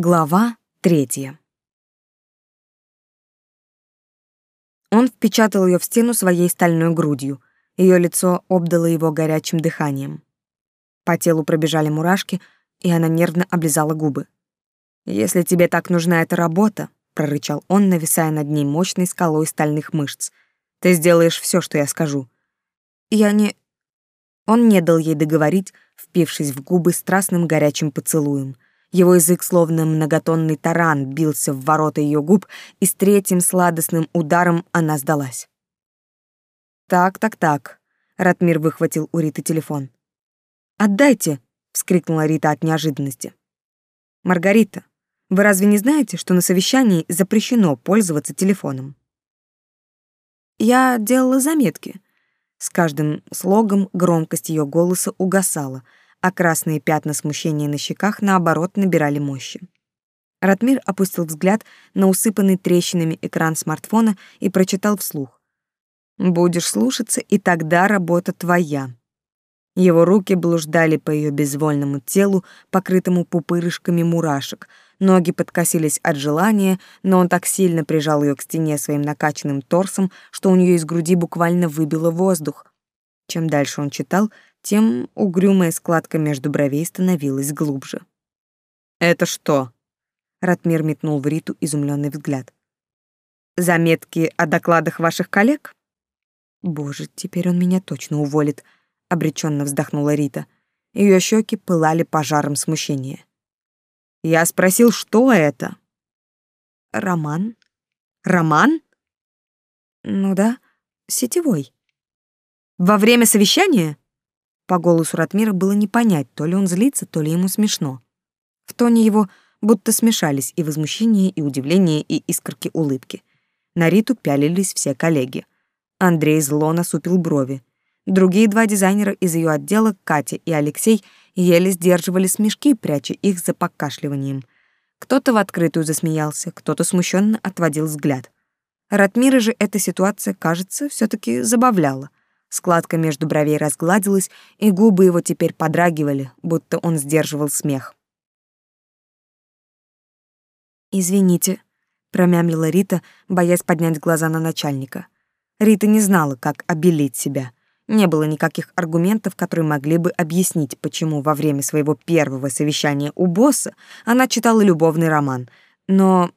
Глава третья. Он впечатал ее в стену своей стальной грудью. Ее лицо обдало его горячим дыханием. По телу пробежали мурашки, и она нервно облизала губы. «Если тебе так нужна эта работа», — прорычал он, нависая над ней мощной скалой стальных мышц, — «ты сделаешь все, что я скажу». «Я не...» Он не дал ей договорить, впившись в губы страстным горячим поцелуем — его язык, словно многотонный таран, бился в ворота ее губ, и с третьим сладостным ударом она сдалась. «Так, так, так», — Ратмир выхватил у Риты телефон. «Отдайте!» — вскрикнула Рита от неожиданности. «Маргарита, вы разве не знаете, что на совещании запрещено пользоваться телефоном?» «Я делала заметки». С каждым слогом громкость ее голоса угасала — а красные пятна смущения на щеках, наоборот, набирали мощи. Ратмир опустил взгляд на усыпанный трещинами экран смартфона и прочитал вслух. «Будешь слушаться, и тогда работа твоя». Его руки блуждали по ее безвольному телу, покрытому пупырышками мурашек. Ноги подкосились от желания, но он так сильно прижал ее к стене своим накачанным торсом, что у нее из груди буквально выбило воздух. Чем дальше он читал, тем угрюмая складка между бровей становилась глубже. «Это что?» Ратмир метнул в Риту изумленный взгляд. «Заметки о докладах ваших коллег?» «Боже, теперь он меня точно уволит», — обреченно вздохнула Рита. Ее щеки пылали пожаром смущения. «Я спросил, что это?» «Роман?» «Роман?» «Ну да, сетевой». «Во время совещания?» По голосу Ратмира было не понять, то ли он злится, то ли ему смешно. В тоне его будто смешались и возмущение, и удивление, и искорки улыбки. На Риту пялились все коллеги. Андрей зло насупил брови. Другие два дизайнера из ее отдела, Катя и Алексей, еле сдерживали смешки, пряча их за покашливанием. Кто-то в открытую засмеялся, кто-то смущенно отводил взгляд. Ратмира же эта ситуация, кажется, все таки забавляла. Складка между бровей разгладилась, и губы его теперь подрагивали, будто он сдерживал смех. «Извините», — промямлила Рита, боясь поднять глаза на начальника. Рита не знала, как обелить себя. Не было никаких аргументов, которые могли бы объяснить, почему во время своего первого совещания у босса она читала любовный роман. Но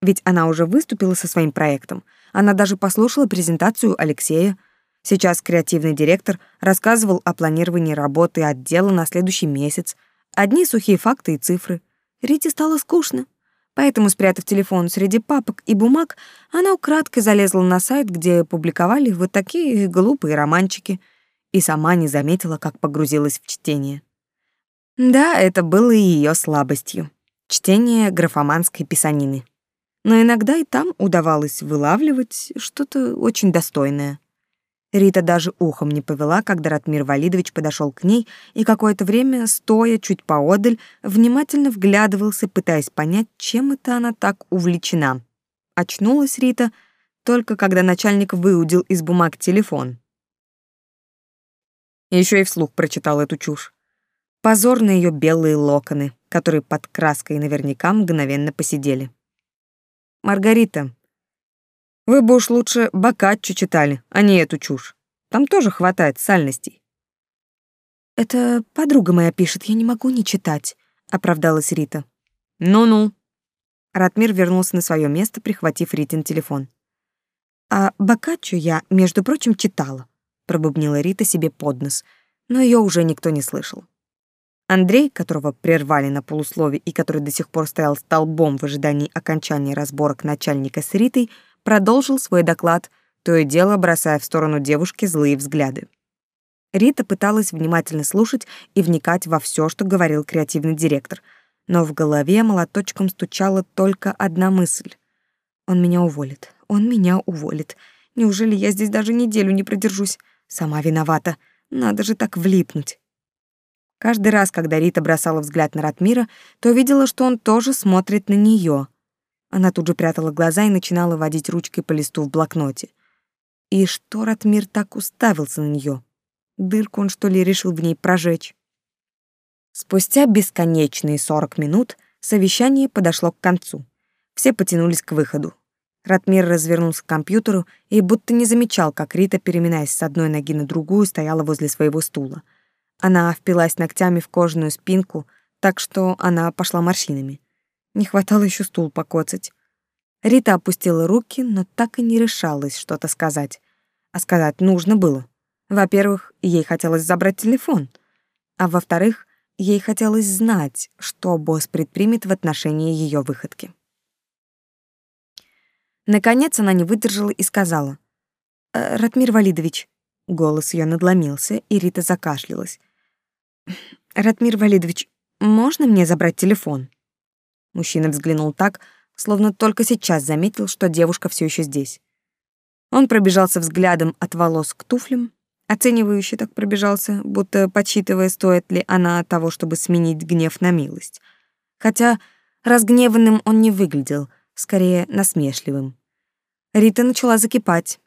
ведь она уже выступила со своим проектом. Она даже послушала презентацию Алексея, Сейчас креативный директор рассказывал о планировании работы отдела на следующий месяц. Одни сухие факты и цифры. Рите стало скучно. Поэтому, спрятав телефон среди папок и бумаг, она украдкой залезла на сайт, где публиковали вот такие глупые романчики, и сама не заметила, как погрузилась в чтение. Да, это было и ее слабостью. Чтение графоманской писанины. Но иногда и там удавалось вылавливать что-то очень достойное. Рита даже ухом не повела, когда Ратмир Валидович подошел к ней и какое-то время, стоя чуть поодаль, внимательно вглядывался, пытаясь понять, чем это она так увлечена. Очнулась Рита только когда начальник выудил из бумаг телефон. Еще и вслух прочитал эту чушь. Позор на ее белые локоны, которые под краской наверняка мгновенно посидели. «Маргарита, вы бы уж лучше Боккаччо читали, а не эту чушь. Там тоже хватает сальностей. «Это подруга моя пишет, я не могу не читать», — оправдалась Рита. «Ну-ну». Ратмир вернулся на свое место, прихватив Ритин телефон. «А Боккаччо я, между прочим, читала», — пробубнила Рита себе под нос, но ее уже никто не слышал. Андрей, которого прервали на полуслове и который до сих пор стоял столбом в ожидании окончания разборок начальника с Ритой, — продолжил свой доклад, то и дело бросая в сторону девушки злые взгляды. Рита пыталась внимательно слушать и вникать во все, что говорил креативный директор, но в голове молоточком стучала только одна мысль. «Он меня уволит, он меня уволит. Неужели я здесь даже неделю не продержусь? Сама виновата. Надо же так влипнуть». Каждый раз, когда Рита бросала взгляд на Ратмира, то видела, что он тоже смотрит на нее — она тут же прятала глаза и начинала водить ручкой по листу в блокноте. И что Ратмир так уставился на нее? Дырку он, что ли, решил в ней прожечь? Спустя бесконечные сорок минут совещание подошло к концу. Все потянулись к выходу. Ратмир развернулся к компьютеру и будто не замечал, как Рита, переминаясь с одной ноги на другую, стояла возле своего стула. Она впилась ногтями в кожаную спинку, так что она пошла морщинами. Не хватало еще стул покоцать. Рита опустила руки, но так и не решалась что-то сказать. А сказать нужно было. Во-первых, ей хотелось забрать телефон, а во-вторых, ей хотелось знать, что босс предпримет в отношении ее выходки. Наконец она не выдержала и сказала. «Э, «Ратмир Валидович». Голос ее надломился, и Рита закашлялась. «Ратмир Валидович, можно мне забрать телефон?» Мужчина взглянул так, словно только сейчас заметил, что девушка все еще здесь. Он пробежался взглядом от волос к туфлям, оценивающе так пробежался, будто подсчитывая, стоит ли она того, чтобы сменить гнев на милость. Хотя разгневанным он не выглядел, скорее насмешливым. Рита начала закипать.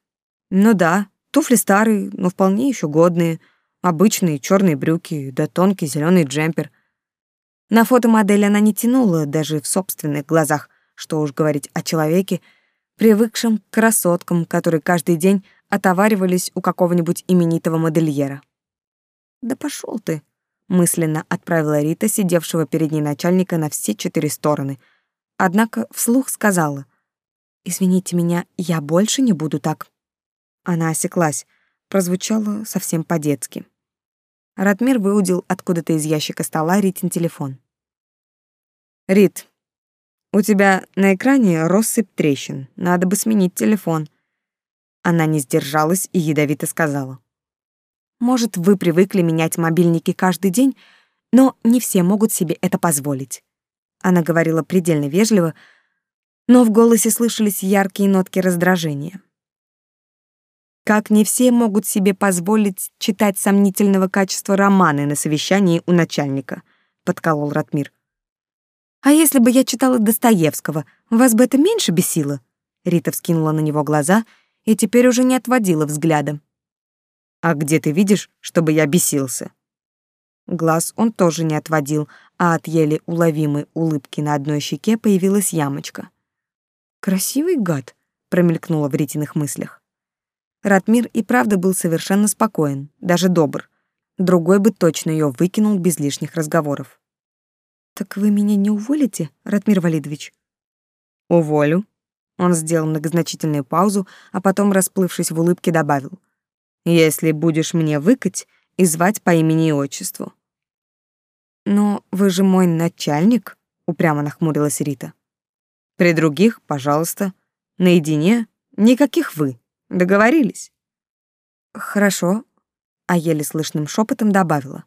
Ну да, туфли старые, но вполне еще годные, обычные черные брюки, да тонкий зеленый джемпер. На фото модель она не тянула даже в собственных глазах, что уж говорить о человеке, привыкшем к красоткам, которые каждый день отоваривались у какого-нибудь именитого модельера. «Да пошел ты», — мысленно отправила Рита, сидевшего перед ней начальника на все четыре стороны. Однако вслух сказала, «Извините меня, я больше не буду так». Она осеклась, прозвучало совсем по-детски. Ратмир выудил откуда-то из ящика стола Ритин телефон. «Рит, у тебя на экране россыпь трещин. Надо бы сменить телефон». Она не сдержалась и ядовито сказала. «Может, вы привыкли менять мобильники каждый день, но не все могут себе это позволить». Она говорила предельно вежливо, но в голосе слышались яркие нотки раздражения. Как не все могут себе позволить читать сомнительного качества романы на совещании у начальника, подколол Ратмир. А если бы я читала Достоевского, вас бы это меньше бесило? Рита вскинула на него глаза и теперь уже не отводила взгляда. А где ты видишь, чтобы я бесился? Глаз он тоже не отводил, а от еле уловимой улыбки на одной щеке появилась ямочка. Красивый гад, промелькнуло в Ритиных мыслях. Ратмир и правда был совершенно спокоен, даже добр. Другой бы точно ее выкинул без лишних разговоров. Так вы меня не уволите, Ратмир Валидович? Уволю. Он сделал многозначительную паузу, а потом, расплывшись в улыбке, добавил: Если будешь мне выкать и звать по имени и отчеству. Но вы же мой начальник, упрямо нахмурилась Рита. При других, пожалуйста, наедине никаких вы. Договорились? Хорошо, а еле слышным шепотом добавила.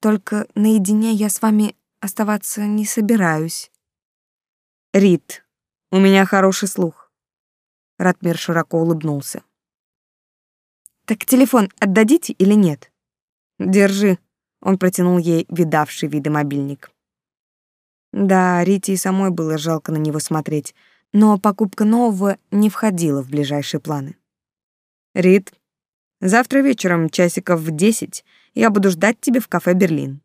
Только наедине я с вами оставаться не собираюсь. Рит, у меня хороший слух. Ратмир широко улыбнулся. Так телефон отдадите или нет? Держи. Он протянул ей видавший виды мобильник. Да, Рите и самой было жалко на него смотреть, но покупка нового не входила в ближайшие планы. Рит, завтра вечером часиков в десять я буду ждать тебя в кафе «Берлин».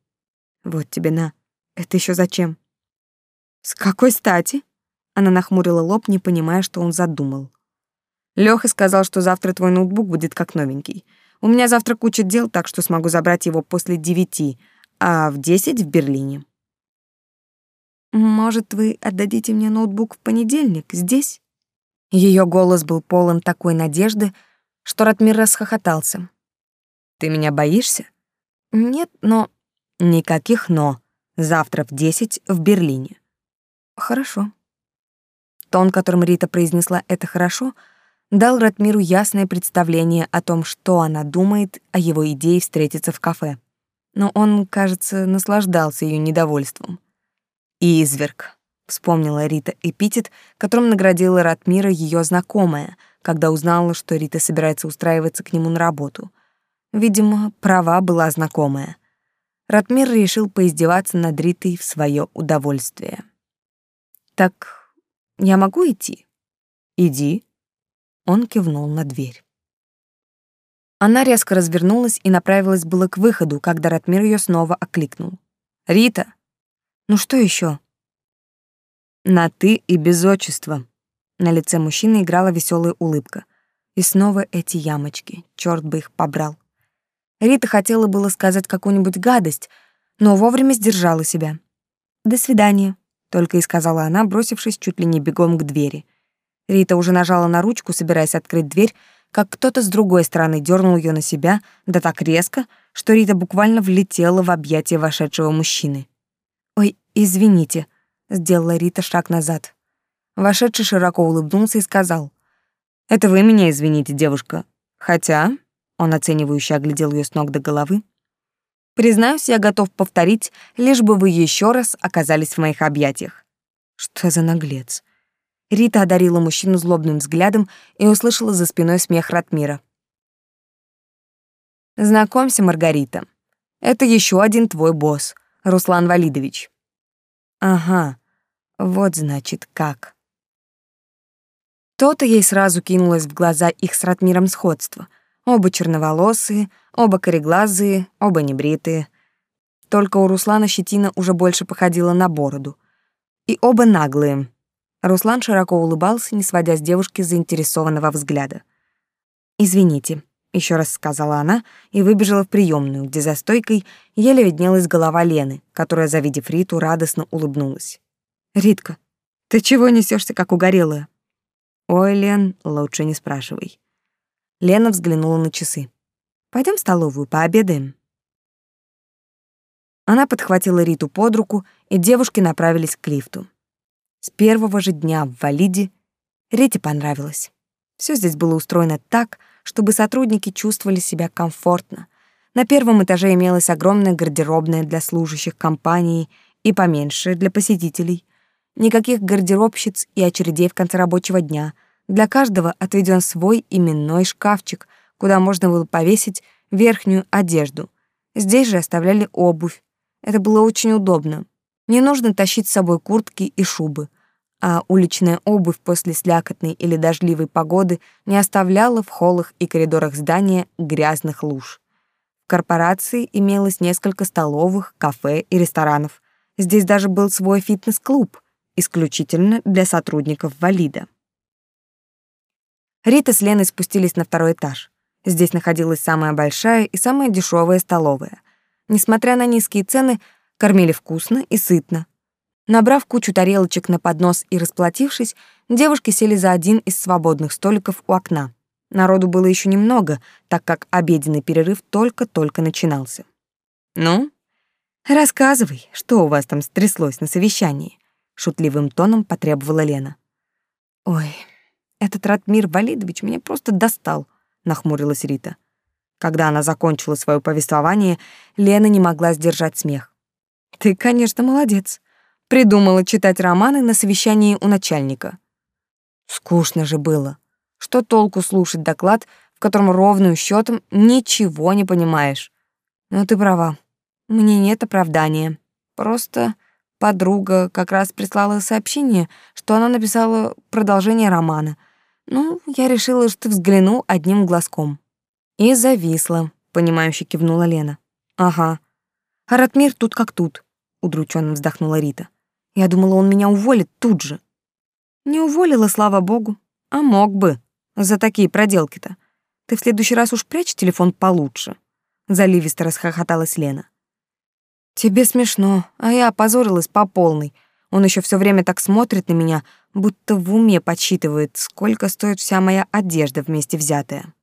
Вот тебе на. Это еще зачем? С какой стати? Она нахмурила лоб, не понимая, что он задумал. Лёха сказал, что завтра твой ноутбук будет как новенький. У меня завтра куча дел, так что смогу забрать его после девяти, а в десять в Берлине. Может, вы отдадите мне ноутбук в понедельник здесь? Ее голос был полон такой надежды, что Ратмир расхохотался. Ты меня боишься? Нет, но никаких но. Завтра в десять в Берлине. Хорошо. Тон, которым Рита произнесла это хорошо, дал Ратмиру ясное представление о том, что она думает о его идее встретиться в кафе. Но он, кажется, наслаждался ее недовольством. «Изверг», — вспомнила Рита эпитет, которым наградила Ратмира ее знакомая, когда узнала, что Рита собирается устраиваться к нему на работу. Видимо, права была знакомая. Ратмир решил поиздеваться над Ритой в свое удовольствие. «Так я могу идти?» «Иди». Он кивнул на дверь. Она резко развернулась и направилась было к выходу, когда Ратмир ее снова окликнул. «Рита!» «Ну что еще? На «ты» и без отчества. На лице мужчины играла веселая улыбка. И снова эти ямочки, черт бы их побрал. Рита хотела было сказать какую-нибудь гадость, но вовремя сдержала себя. «До свидания», — только и сказала она, бросившись чуть ли не бегом к двери. Рита уже нажала на ручку, собираясь открыть дверь, как кто-то с другой стороны дернул ее на себя, да так резко, что Рита буквально влетела в объятия вошедшего мужчины. «Ой, извините», — сделала Рита шаг назад. Вошедший широко улыбнулся и сказал, «Это вы меня извините, девушка. Хотя...» — он оценивающе оглядел ее с ног до головы. Признаюсь, я готов повторить, лишь бы вы еще раз оказались в моих объятиях. Что за наглец? Рита одарила мужчину злобным взглядом и услышала за спиной смех Ратмира. Знакомься, Маргарита. Это еще один твой босс, Руслан Валидович. Ага. Вот значит как. То-то ей сразу кинулось в глаза их с Ратмиром сходство — Оба черноволосые, оба кореглазые, оба небритые. Только у Руслана щетина уже больше походила на бороду. И оба наглые. Руслан широко улыбался, не сводя с девушки заинтересованного взгляда. «Извините», — еще раз сказала она и выбежала в приемную, где за стойкой еле виднелась голова Лены, которая, завидев Риту, радостно улыбнулась. «Ритка, ты чего несешься как угорелая?» «Ой, Лен, лучше не спрашивай. Лена взглянула на часы. Пойдем в столовую, пообедаем. Она подхватила Риту под руку, и девушки направились к лифту. С первого же дня в Валиде Рите понравилось. Все здесь было устроено так, чтобы сотрудники чувствовали себя комфортно. На первом этаже имелась огромная гардеробная для служащих компании и поменьше для посетителей. Никаких гардеробщиц и очередей в конце рабочего дня — для каждого отведен свой именной шкафчик, куда можно было повесить верхнюю одежду. Здесь же оставляли обувь. Это было очень удобно. Не нужно тащить с собой куртки и шубы, а уличная обувь после слякотной или дождливой погоды не оставляла в холлах и коридорах здания грязных луж. В корпорации имелось несколько столовых, кафе и ресторанов. Здесь даже был свой фитнес-клуб, исключительно для сотрудников Валида. Рита с Леной спустились на второй этаж. Здесь находилась самая большая и самая дешевая столовая. Несмотря на низкие цены, кормили вкусно и сытно. Набрав кучу тарелочек на поднос и расплатившись, девушки сели за один из свободных столиков у окна. Народу было еще немного, так как обеденный перерыв только-только начинался. «Ну, рассказывай, что у вас там стряслось на совещании?» — шутливым тоном потребовала Лена. «Ой, этот Ратмир Валидович меня просто достал, нахмурилась Рита. Когда она закончила свое повествование, Лена не могла сдержать смех. Ты, конечно, молодец. Придумала читать романы на совещании у начальника. Скучно же было. Что толку слушать доклад, в котором ровным счетом ничего не понимаешь? Но ты права. Мне нет оправдания. Просто подруга как раз прислала сообщение, что она написала продолжение романа — ну, я решила, что взгляну одним глазком. И зависла, понимающе кивнула Лена. Ага. А Ратмир тут как тут, удрученно вздохнула Рита. Я думала, он меня уволит тут же. Не уволила, слава богу. А мог бы. За такие проделки-то. Ты в следующий раз уж прячь телефон получше. Заливисто расхохоталась Лена. Тебе смешно, а я опозорилась по полной. Он еще все время так смотрит на меня, будто в уме подсчитывает, сколько стоит вся моя одежда вместе взятая.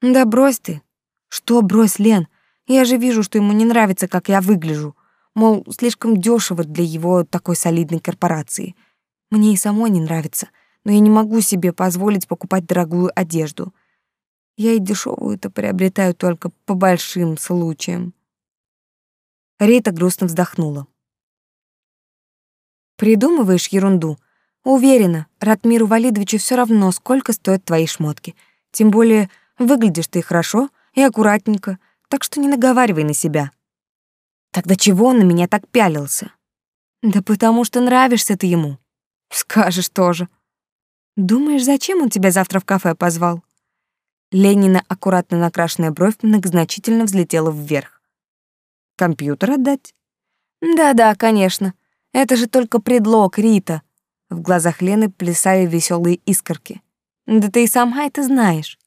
Да брось ты. Что брось, Лен? Я же вижу, что ему не нравится, как я выгляжу. Мол, слишком дешево для его такой солидной корпорации. Мне и самой не нравится, но я не могу себе позволить покупать дорогую одежду. Я и дешевую-то приобретаю только по большим случаям. Рита грустно вздохнула. Придумываешь ерунду. Уверена, Ратмиру Валидовичу все равно, сколько стоят твои шмотки. Тем более, выглядишь ты хорошо и аккуратненько, так что не наговаривай на себя. Тогда чего он на меня так пялился? Да потому что нравишься ты ему. Скажешь тоже. Думаешь, зачем он тебя завтра в кафе позвал? Ленина аккуратно накрашенная бровь многозначительно взлетела вверх. Компьютер отдать? Да-да, конечно. Это же только предлог, Рита. В глазах Лены плясали веселые искорки. Да ты и сама это знаешь.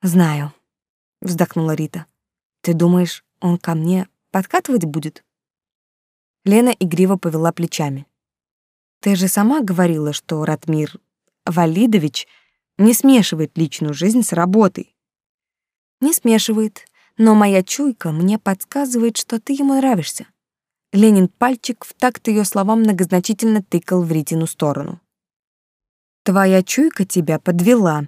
Знаю, вздохнула Рита. Ты думаешь, он ко мне подкатывать будет? Лена игриво повела плечами. Ты же сама говорила, что Ратмир Валидович не смешивает личную жизнь с работой. Не смешивает, но моя чуйка мне подсказывает, что ты ему нравишься. Ленин пальчик в такт ее словам многозначительно тыкал в Ритину сторону. Твоя чуйка тебя подвела.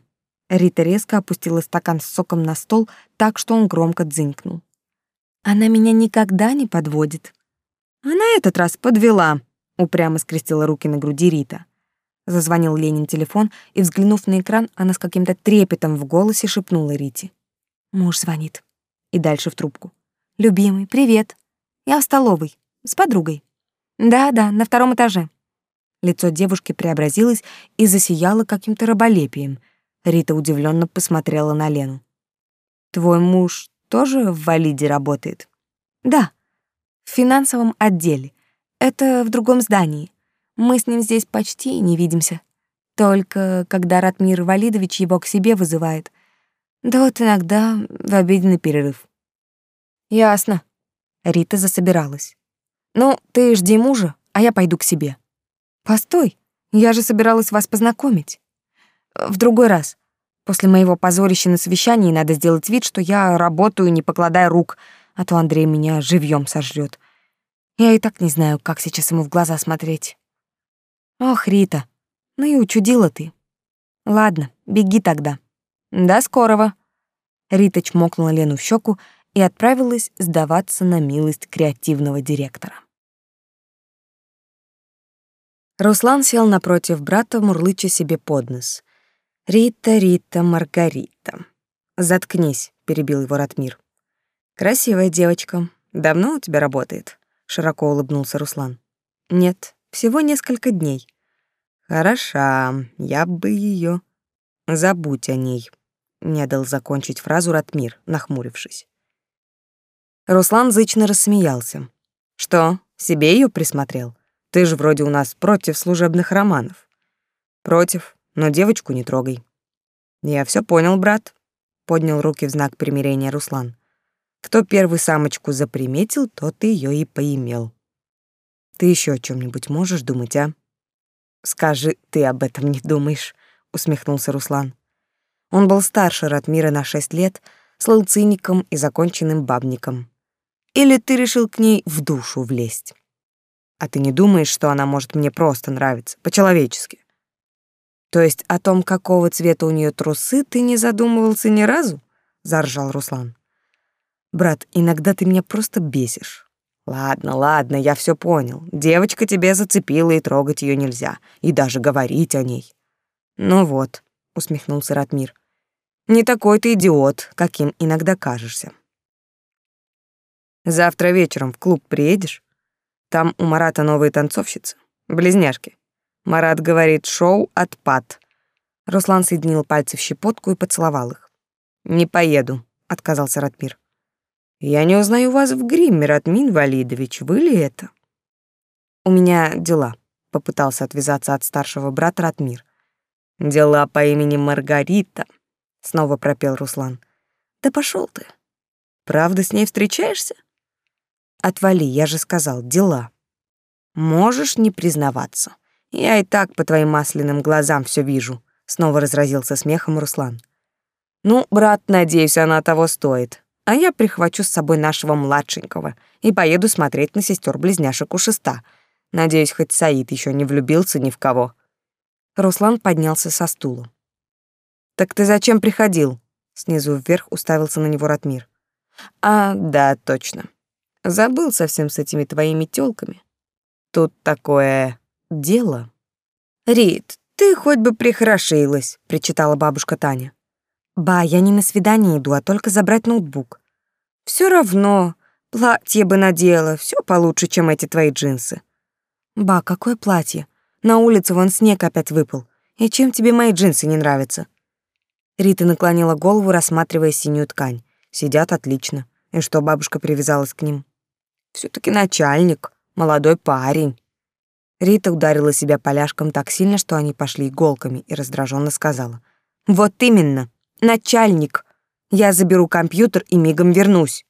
Рита резко опустила стакан с соком на стол так, что он громко дзынькнул. Она меня никогда не подводит. А на этот раз подвела, упрямо скрестила руки на груди Рита. Зазвонил Ленин телефон, и, взглянув на экран, она с каким-то трепетом в голосе шепнула Рите. «Муж звонит». И дальше в трубку. «Любимый, привет. Я в столовой. С подругой». «Да-да, на втором этаже». Лицо девушки преобразилось и засияло каким-то раболепием. Рита удивленно посмотрела на Лену. «Твой муж тоже в Валиде работает?» «Да, в финансовом отделе. Это в другом здании. Мы с ним здесь почти не видимся. Только когда Ратмир Валидович его к себе вызывает. Да вот иногда в обеденный перерыв». «Ясно». Рита засобиралась. «Ну, ты жди мужа, а я пойду к себе». Постой, я же собиралась вас познакомить. В другой раз. После моего позорища на совещании надо сделать вид, что я работаю, не покладая рук, а то Андрей меня живьем сожрет. Я и так не знаю, как сейчас ему в глаза смотреть. Ох, Рита, ну и учудила ты. Ладно, беги тогда. До скорого. Рита чмокнула Лену в щеку и отправилась сдаваться на милость креативного директора. Руслан сел напротив брата, мурлыча себе под нос. «Рита, Рита, Маргарита». «Заткнись», — перебил его Ратмир. «Красивая девочка. Давно у тебя работает?» — широко улыбнулся Руслан. «Нет, всего несколько дней». «Хороша, я бы ее. «Забудь о ней», — не дал закончить фразу Ратмир, нахмурившись. Руслан зычно рассмеялся. «Что, себе ее присмотрел?» Ты же вроде у нас против служебных романов. Против, но девочку не трогай. Я все понял, брат, поднял руки в знак примирения Руслан. Кто первый самочку заприметил, тот ее и поимел. Ты еще о чем нибудь можешь думать, а? Скажи, ты об этом не думаешь, усмехнулся Руслан. Он был старше Ратмира на шесть лет, слыл циником и законченным бабником. Или ты решил к ней в душу влезть? А ты не думаешь, что она может мне просто нравиться, по-человечески? То есть о том, какого цвета у нее трусы, ты не задумывался ни разу? заржал Руслан. Брат, иногда ты меня просто бесишь. Ладно, ладно, я все понял. Девочка тебе зацепила, и трогать ее нельзя, и даже говорить о ней. Ну вот, усмехнулся Ратмир. Не такой ты идиот, каким иногда кажешься. Завтра вечером в клуб приедешь? Там у Марата новые танцовщицы, близняшки. Марат говорит, шоу отпад. Руслан соединил пальцы в щепотку и поцеловал их. «Не поеду», — отказался Ратмир. «Я не узнаю вас в гриме, Ратмин Валидович. Вы ли это?» «У меня дела», — попытался отвязаться от старшего брата Ратмир. «Дела по имени Маргарита», — снова пропел Руслан. «Да пошел ты. Правда с ней встречаешься?» Отвали, я же сказал, дела. Можешь не признаваться. Я и так по твоим масляным глазам все вижу, снова разразился смехом Руслан. Ну, брат, надеюсь, она того стоит. А я прихвачу с собой нашего младшенького и поеду смотреть на сестер-близняшек у шеста. Надеюсь, хоть Саид еще не влюбился ни в кого. Руслан поднялся со стула. Так ты зачем приходил? Снизу вверх уставился на него Ратмир. А, да, точно. Забыл совсем с этими твоими тёлками. Тут такое дело. Рит, ты хоть бы прихорошилась, причитала бабушка Таня. Ба, я не на свидание иду, а только забрать ноутбук. Все равно, платье бы надела, все получше, чем эти твои джинсы. Ба, какое платье? На улице вон снег опять выпал. И чем тебе мои джинсы не нравятся? Рита наклонила голову, рассматривая синюю ткань. Сидят отлично. И что бабушка привязалась к ним? все таки начальник, молодой парень. Рита ударила себя поляшком так сильно, что они пошли иголками, и раздраженно сказала. «Вот именно, начальник! Я заберу компьютер и мигом вернусь».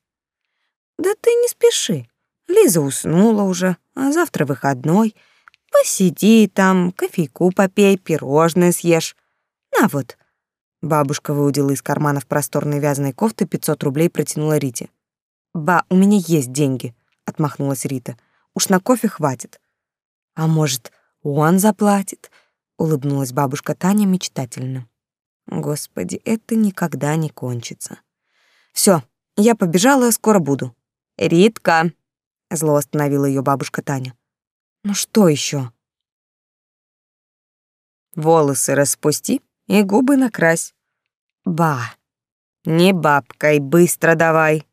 «Да ты не спеши. Лиза уснула уже, а завтра выходной. Посиди там, кофейку попей, пирожное съешь. На вот». Бабушка выудила из карманов просторной вязаной кофты 500 рублей протянула Рите. «Ба, у меня есть деньги», — отмахнулась Рита. «Уж на кофе хватит». А может, он заплатит? Улыбнулась бабушка Таня мечтательно. Господи, это никогда не кончится. Все, я побежала, скоро буду. Ритка, зло остановила ее бабушка Таня. Ну что еще? Волосы распусти и губы накрась. Ба. Не бабкой, быстро давай.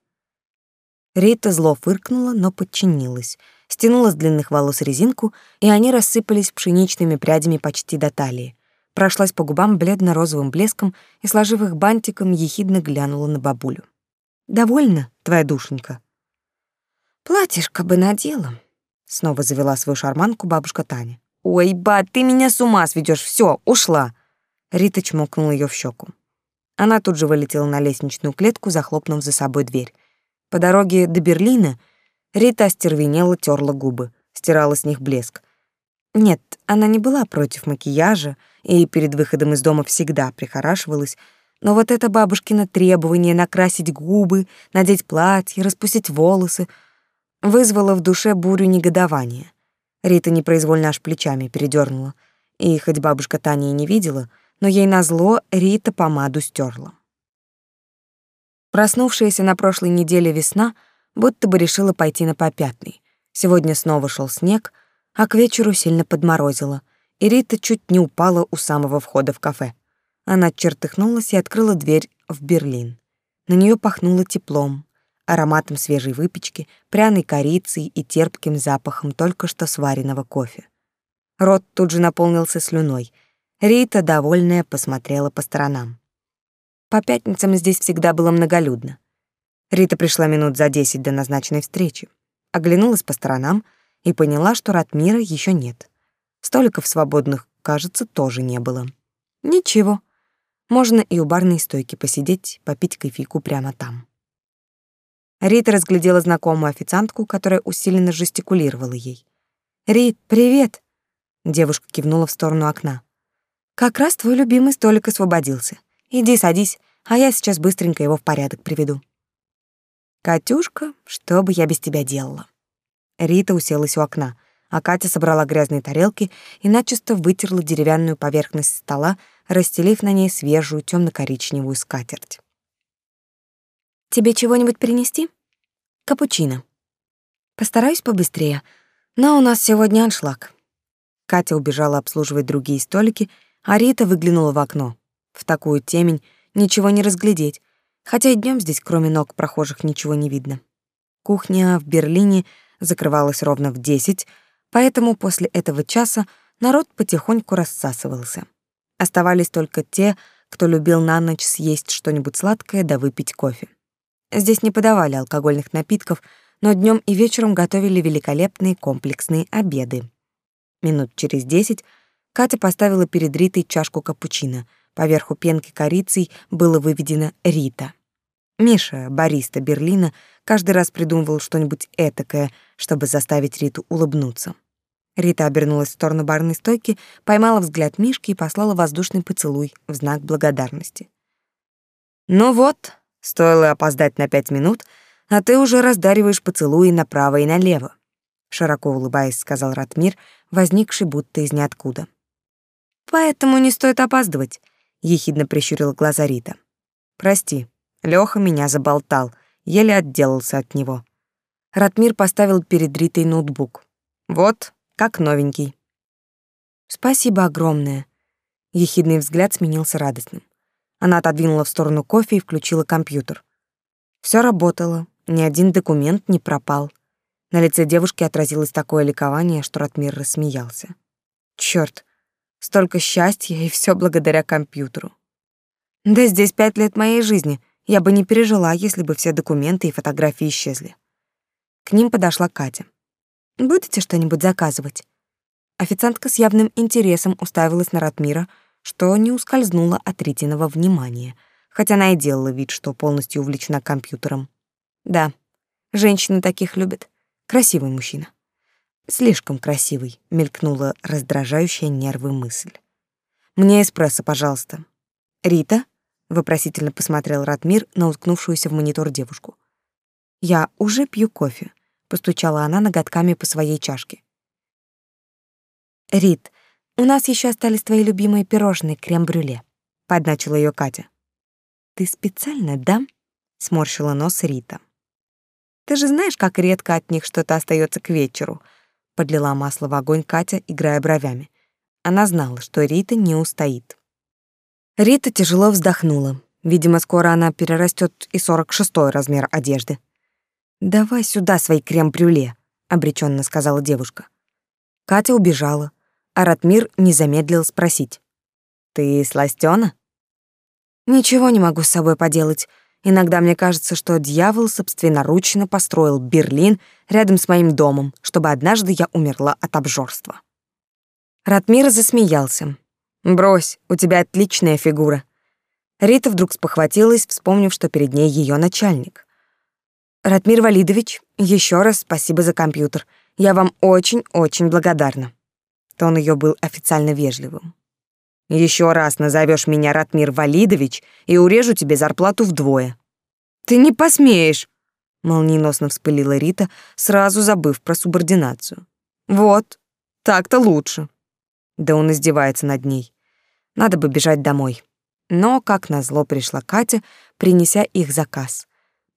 Рита зло фыркнула, но подчинилась стянула с длинных волос резинку, и они рассыпались пшеничными прядями почти до талии. Прошлась по губам бледно-розовым блеском и, сложив их бантиком, ехидно глянула на бабулю. «Довольно, твоя душенька?» «Платьишко бы надела», — снова завела свою шарманку бабушка Таня. «Ой, ба, ты меня с ума сведешь, все, ушла!» Рита чмокнула ее в щеку. Она тут же вылетела на лестничную клетку, захлопнув за собой дверь. По дороге до Берлина — Рита остервенела, терла губы, стирала с них блеск. Нет, она не была против макияжа и перед выходом из дома всегда прихорашивалась, но вот это бабушкино требование накрасить губы, надеть платье, распустить волосы вызвало в душе бурю негодования. Рита непроизвольно аж плечами передернула, и хоть бабушка Таня и не видела, но ей назло Рита помаду стерла. Проснувшаяся на прошлой неделе весна — будто бы решила пойти на попятный. Сегодня снова шел снег, а к вечеру сильно подморозило, и Рита чуть не упала у самого входа в кафе. Она чертыхнулась и открыла дверь в Берлин. На нее пахнуло теплом, ароматом свежей выпечки, пряной корицей и терпким запахом только что сваренного кофе. Рот тут же наполнился слюной. Рита, довольная, посмотрела по сторонам. По пятницам здесь всегда было многолюдно. Рита пришла минут за десять до назначенной встречи, оглянулась по сторонам и поняла, что Ратмира еще нет. Столиков свободных, кажется, тоже не было. Ничего, можно и у барной стойки посидеть, попить кофейку прямо там. Рита разглядела знакомую официантку, которая усиленно жестикулировала ей. «Рит, привет!» Девушка кивнула в сторону окна. «Как раз твой любимый столик освободился. Иди садись, а я сейчас быстренько его в порядок приведу». «Катюшка, что бы я без тебя делала?» Рита уселась у окна, а Катя собрала грязные тарелки и начисто вытерла деревянную поверхность стола, расстелив на ней свежую темно-коричневую скатерть. «Тебе чего-нибудь принести?» «Капучино». «Постараюсь побыстрее, но у нас сегодня аншлаг». Катя убежала обслуживать другие столики, а Рита выглянула в окно. В такую темень ничего не разглядеть, хотя и днем здесь кроме ног прохожих ничего не видно. Кухня в Берлине закрывалась ровно в десять, поэтому после этого часа народ потихоньку рассасывался. Оставались только те, кто любил на ночь съесть что-нибудь сладкое да выпить кофе. Здесь не подавали алкогольных напитков, но днем и вечером готовили великолепные комплексные обеды. Минут через десять Катя поставила перед Ритой чашку капучино — Поверху пенки корицей было выведено «Рита». Миша, бариста Берлина, каждый раз придумывал что-нибудь этакое, чтобы заставить Риту улыбнуться. Рита обернулась в сторону барной стойки, поймала взгляд Мишки и послала воздушный поцелуй в знак благодарности. «Ну вот, стоило опоздать на пять минут, а ты уже раздариваешь поцелуи направо и налево», широко улыбаясь, сказал Ратмир, возникший будто из ниоткуда. «Поэтому не стоит опаздывать ехидно прищурила глаза Рита. Прости, Лёха меня заболтал, еле отделался от него. Ратмир поставил перед Ритой ноутбук. Вот, как новенький. Спасибо огромное. Ехидный взгляд сменился радостным. Она отодвинула в сторону кофе и включила компьютер. Все работало, ни один документ не пропал. На лице девушки отразилось такое ликование, что Ратмир рассмеялся. Чёрт, Столько счастья, и все благодаря компьютеру. Да здесь пять лет моей жизни. Я бы не пережила, если бы все документы и фотографии исчезли. К ним подошла Катя. «Будете что-нибудь заказывать?» Официантка с явным интересом уставилась на Ратмира, что не ускользнуло от Ритиного внимания, хотя она и делала вид, что полностью увлечена компьютером. Да, женщины таких любят. Красивый мужчина. Слишком красивый, мелькнула раздражающая нервы мысль. Мне эспрессо, пожалуйста. Рита вопросительно посмотрел Ратмир на уткнувшуюся в монитор девушку. Я уже пью кофе, постучала она ноготками по своей чашке. Рит, у нас еще остались твои любимые пирожные крем-брюле, подначила ее Катя. Ты специально, да? сморщила нос Рита. Ты же знаешь, как редко от них что-то остается к вечеру, подлила масло в огонь Катя, играя бровями. Она знала, что Рита не устоит. Рита тяжело вздохнула. Видимо, скоро она перерастет и сорок шестой размер одежды. «Давай сюда свои крем-брюле», — обреченно сказала девушка. Катя убежала, а Ратмир не замедлил спросить. «Ты сластёна?» «Ничего не могу с собой поделать. Иногда мне кажется, что дьявол собственноручно построил Берлин рядом с моим домом, чтобы однажды я умерла от обжорства». Ратмир засмеялся. «Брось, у тебя отличная фигура». Рита вдруг спохватилась, вспомнив, что перед ней ее начальник. «Ратмир Валидович, еще раз спасибо за компьютер. Я вам очень-очень благодарна». Тон ее был официально вежливым. Еще раз назовешь меня Ратмир Валидович и урежу тебе зарплату вдвое. Ты не посмеешь, молниеносно вспылила Рита, сразу забыв про субординацию. Вот, так-то лучше. Да он издевается над ней. Надо бы бежать домой. Но, как назло, пришла Катя, принеся их заказ.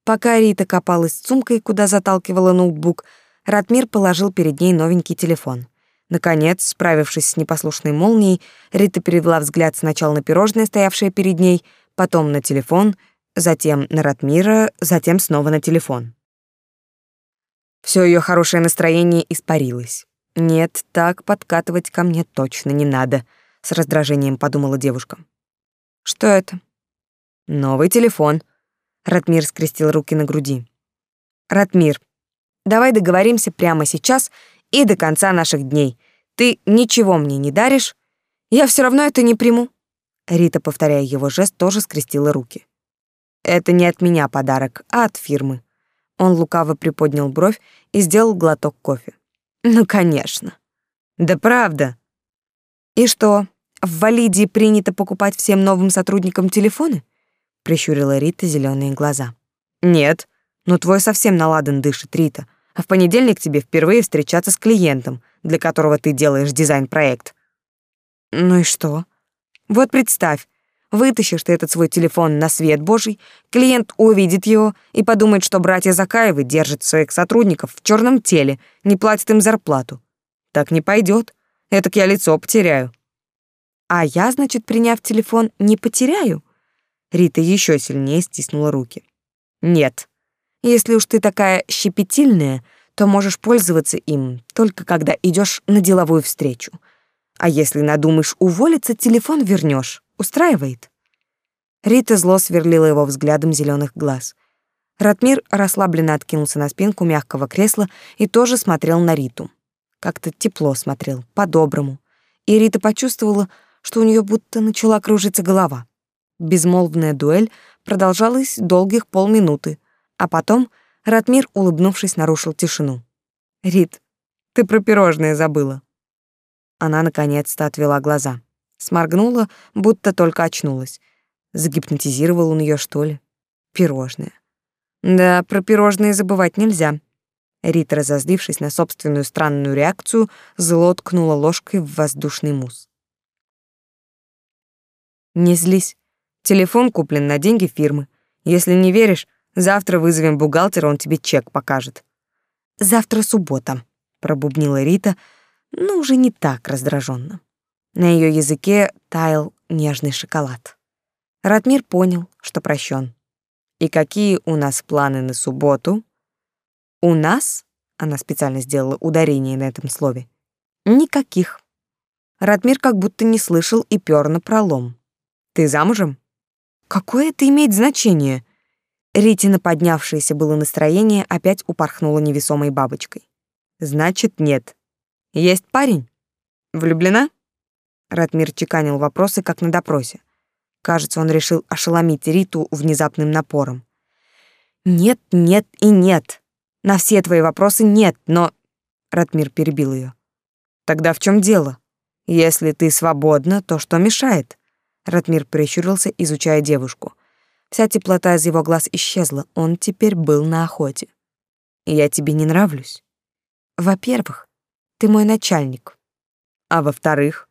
Пока Рита копалась с сумкой, куда заталкивала ноутбук, Ратмир положил перед ней новенький телефон. Наконец, справившись с непослушной молнией, Рита перевела взгляд сначала на пирожное, стоявшее перед ней, потом на телефон, затем на Ратмира, затем снова на телефон. Все ее хорошее настроение испарилось. Нет, так подкатывать ко мне точно не надо, с раздражением подумала девушка. Что это? Новый телефон. Ратмир скрестил руки на груди. Ратмир, давай договоримся прямо сейчас и до конца наших дней. Ты ничего мне не даришь, я все равно это не приму. Рита, повторяя его жест, тоже скрестила руки. Это не от меня подарок, а от фирмы. Он лукаво приподнял бровь и сделал глоток кофе. Ну, конечно. Да правда. И что, в Валидии принято покупать всем новым сотрудникам телефоны? Прищурила Рита зеленые глаза. Нет, но твой совсем наладан дышит, Рита а в понедельник тебе впервые встречаться с клиентом, для которого ты делаешь дизайн-проект. Ну и что? Вот представь, вытащишь ты этот свой телефон на свет божий, клиент увидит его и подумает, что братья Закаевы держат своих сотрудников в черном теле, не платят им зарплату. Так не пойдет. Этак я лицо потеряю. А я, значит, приняв телефон, не потеряю? Рита еще сильнее стиснула руки. Нет, если уж ты такая щепетильная, то можешь пользоваться им только когда идешь на деловую встречу. А если надумаешь уволиться, телефон вернешь. Устраивает?» Рита зло сверлила его взглядом зеленых глаз. Ратмир расслабленно откинулся на спинку мягкого кресла и тоже смотрел на Риту. Как-то тепло смотрел, по-доброму. И Рита почувствовала, что у нее будто начала кружиться голова. Безмолвная дуэль продолжалась долгих полминуты, а потом Ратмир, улыбнувшись, нарушил тишину. «Рит, ты про пирожные забыла». Она наконец-то отвела глаза. Сморгнула, будто только очнулась. Загипнотизировал он ее, что ли? Пирожные. Да, про пирожные забывать нельзя. Рита, разозлившись на собственную странную реакцию, зло ткнула ложкой в воздушный мусс. Не злись. Телефон куплен на деньги фирмы. Если не веришь, Завтра вызовем бухгалтера, он тебе чек покажет. Завтра суббота, пробубнила Рита, но уже не так раздраженно. На ее языке таял нежный шоколад. Ратмир понял, что прощен. И какие у нас планы на субботу? У нас, она специально сделала ударение на этом слове, никаких. Ратмир как будто не слышал и пёр на пролом. Ты замужем? Какое это имеет значение? Ритина, поднявшееся было настроение, опять упорхнула невесомой бабочкой. Значит, нет. Есть парень? Влюблена? Ратмир чеканил вопросы, как на допросе. Кажется, он решил ошеломить Риту внезапным напором. Нет, нет и нет. На все твои вопросы нет, но Ратмир перебил ее. Тогда в чем дело? Если ты свободна, то что мешает? Ратмир прищурился, изучая девушку. Вся теплота из его глаз исчезла, он теперь был на охоте. Я тебе не нравлюсь. Во-первых, ты мой начальник. А во-вторых,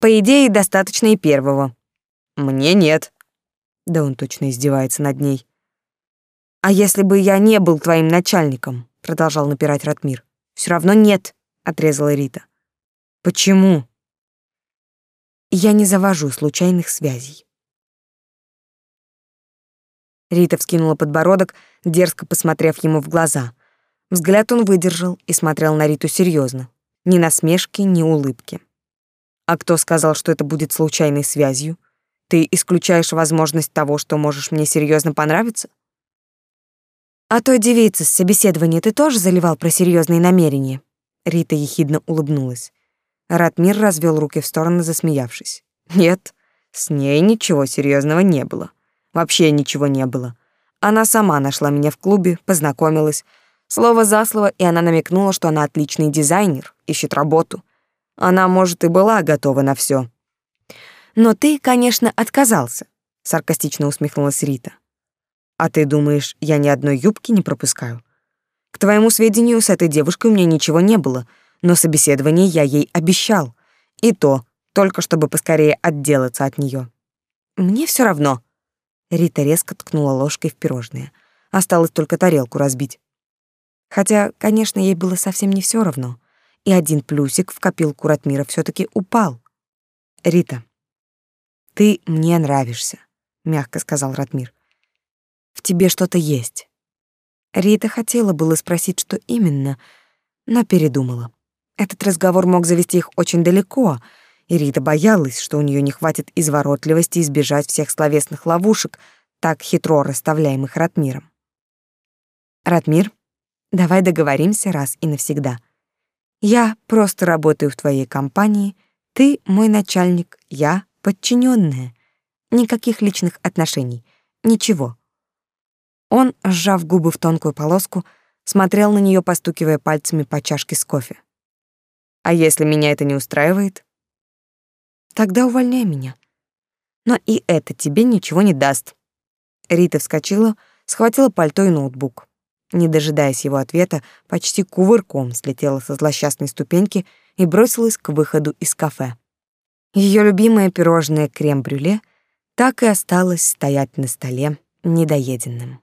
по идее, достаточно и первого. Мне нет. Да он точно издевается над ней. А если бы я не был твоим начальником, продолжал напирать Ратмир. Все равно нет, отрезала Рита. Почему? Я не завожу случайных связей. Рита вскинула подбородок, дерзко посмотрев ему в глаза. Взгляд он выдержал и смотрел на Риту серьезно, ни насмешки, ни улыбки. А кто сказал, что это будет случайной связью? Ты исключаешь возможность того, что можешь мне серьезно понравиться? А той девице с собеседования ты тоже заливал про серьезные намерения? Рита ехидно улыбнулась. Ратмир развел руки в стороны, засмеявшись. Нет, с ней ничего серьезного не было. Вообще ничего не было. Она сама нашла меня в клубе, познакомилась. Слово за слово, и она намекнула, что она отличный дизайнер, ищет работу. Она, может, и была готова на все. Но ты, конечно, отказался, саркастично усмехнулась Рита. А ты думаешь, я ни одной юбки не пропускаю? К твоему сведению, с этой девушкой у меня ничего не было, но собеседование я ей обещал. И то, только чтобы поскорее отделаться от нее. Мне все равно. Рита резко ткнула ложкой в пирожное. Осталось только тарелку разбить. Хотя, конечно, ей было совсем не все равно и один плюсик в копилку Ратмира все таки упал. «Рита, ты мне нравишься», — мягко сказал Ратмир. «В тебе что-то есть». Рита хотела было спросить, что именно, но передумала. Этот разговор мог завести их очень далеко, и Рита боялась, что у нее не хватит изворотливости избежать всех словесных ловушек, так хитро расставляемых Ратмиром. «Ратмир, давай договоримся раз и навсегда», я просто работаю в твоей компании, ты мой начальник, я подчиненная. Никаких личных отношений, ничего. Он, сжав губы в тонкую полоску, смотрел на нее, постукивая пальцами по чашке с кофе. А если меня это не устраивает? Тогда увольняй меня. Но и это тебе ничего не даст. Рита вскочила, схватила пальто и ноутбук не дожидаясь его ответа, почти кувырком слетела со злосчастной ступеньки и бросилась к выходу из кафе. Ее любимое пирожное крем-брюле так и осталось стоять на столе недоеденным.